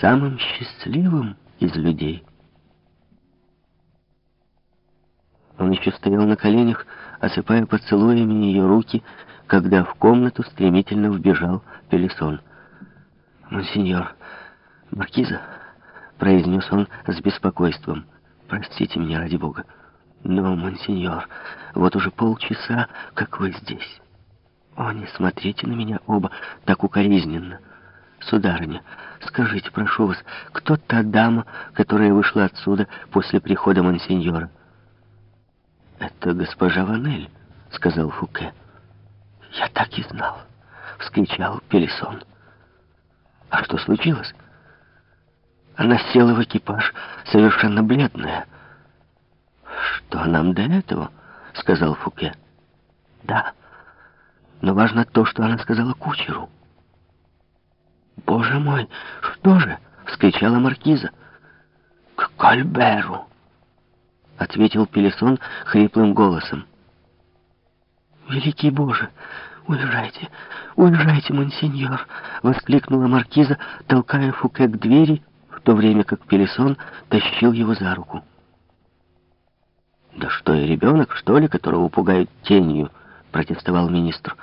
самым счастливым из людей. Он еще стоял на коленях, осыпая поцелуями ее руки, когда в комнату стремительно вбежал Пелесон. «Монсеньор, маркиза», — произнес он с беспокойством, — «простите меня, ради бога, но, монсеньор, вот уже полчаса, как вы здесь. О, не смотрите на меня оба так укоризненно. Сударыня, скажите, прошу вас, кто та дама, которая вышла отсюда после прихода монсеньора?» «Это госпожа Ванель», — сказал Фуке. «Я так и знал», — вскричал Пелесон. «А что случилось?» Она села в экипаж, совершенно бледная. «Что нам до этого?» — сказал Фуке. «Да, но важно то, что она сказала кучеру». «Боже мой, что же?» — вскричала маркиза. «К Кольберу!» — ответил Пелесон хриплым голосом. «Великий Боже! Уезжайте! Уезжайте, монсеньор!» — воскликнула маркиза, толкая Фуке к двери, в то время как Пелесон тащил его за руку. «Да что я, ребенок, что ли, которого пугают тенью?» — протестовал министр.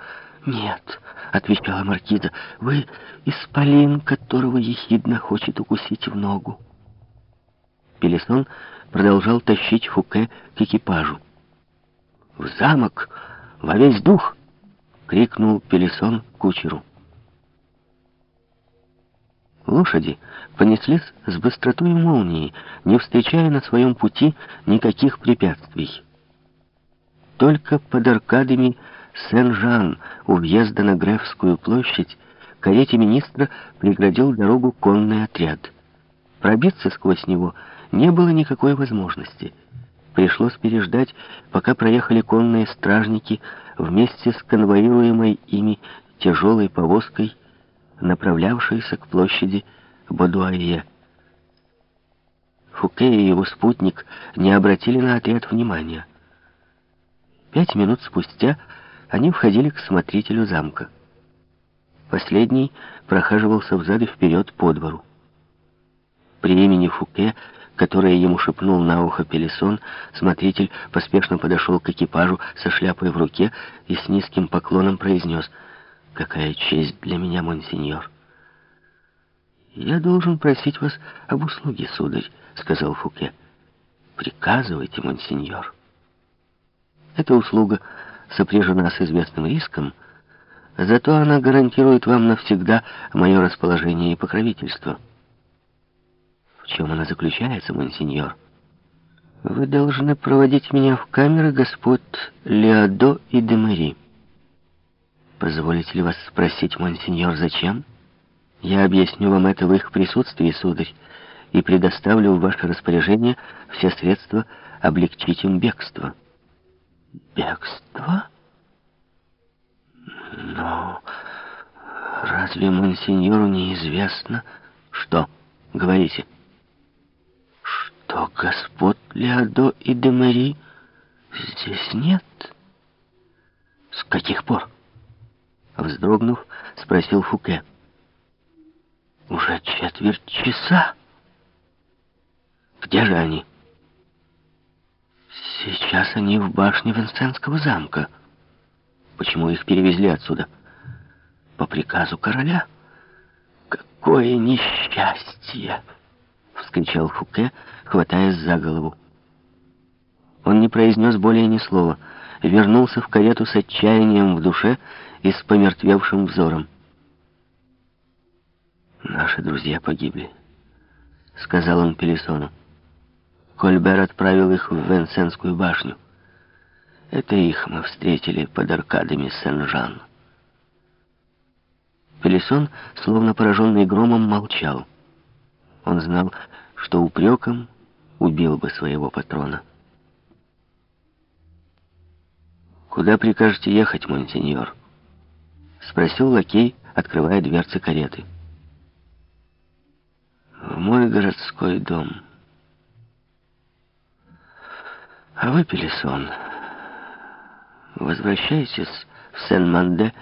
«Нет», — отвечала маркиза, — «вы исполин, которого ехидно хочет укусить в ногу». Пелесон продолжал тащить Фуке к экипажу. «В замок! Во весь дух!» — крикнул Пелесон кучеру. Лошади понеслись с быстротой молнии, не встречая на своем пути никаких препятствий. Только под аркадами Сен-Жан у въезда на Грефскую площадь карете министра преградил дорогу конный отряд. Пробиться сквозь него не было никакой возможности. Пришлось переждать, пока проехали конные стражники вместе с конвоируемой ими тяжелой повозкой, направлявшейся к площади Бодуае. Фуке и его спутник не обратили на отряд внимания. Пять минут спустя они входили к смотрителю замка. Последний прохаживался взад и вперед по двору. При имени Фуке которое ему шепнул на ухо Пелесон, смотритель поспешно подошел к экипажу со шляпой в руке и с низким поклоном произнес «Какая честь для меня, монсеньор!» «Я должен просить вас об услуге, сударь», — сказал Фуке. «Приказывайте, монсеньор». Эта услуга сопряжена с известным риском, зато она гарантирует вам навсегда мое расположение и покровительство. В чем она заключается, монсеньор? Вы должны проводить меня в камеры господ Леодо и Демери. Позволите ли вас спросить, монсеньор, зачем? Я объясню вам это в их присутствии, сударь, и предоставлю в ваше распоряжение все средства облегчить им бегство. Бегство? Но разве монсеньору неизвестно, что? Говорите что господ Леодо и Демари здесь нет. С каких пор? Вздрогнув, спросил Фуке. Уже четверть часа. Где же они? Сейчас они в башне Венсенского замка. Почему их перевезли отсюда? По приказу короля. Какое несчастье! вскричал Фуке, хватаясь за голову. Он не произнес более ни слова, вернулся в карету с отчаянием в душе и с помертвевшим взором. «Наши друзья погибли», — сказал он Пелесону. Кольбер отправил их в Венсенскую башню. Это их мы встретили под аркадами Сен-Жан. Пелесон, словно пораженный громом, молчал. Он знал, что упреком убил бы своего патрона. «Куда прикажете ехать, монсеньор?» — спросил лакей, открывая дверцы кареты. «В мой городской дом». «А вы, Пелесон, возвращайтесь в Сен-Манде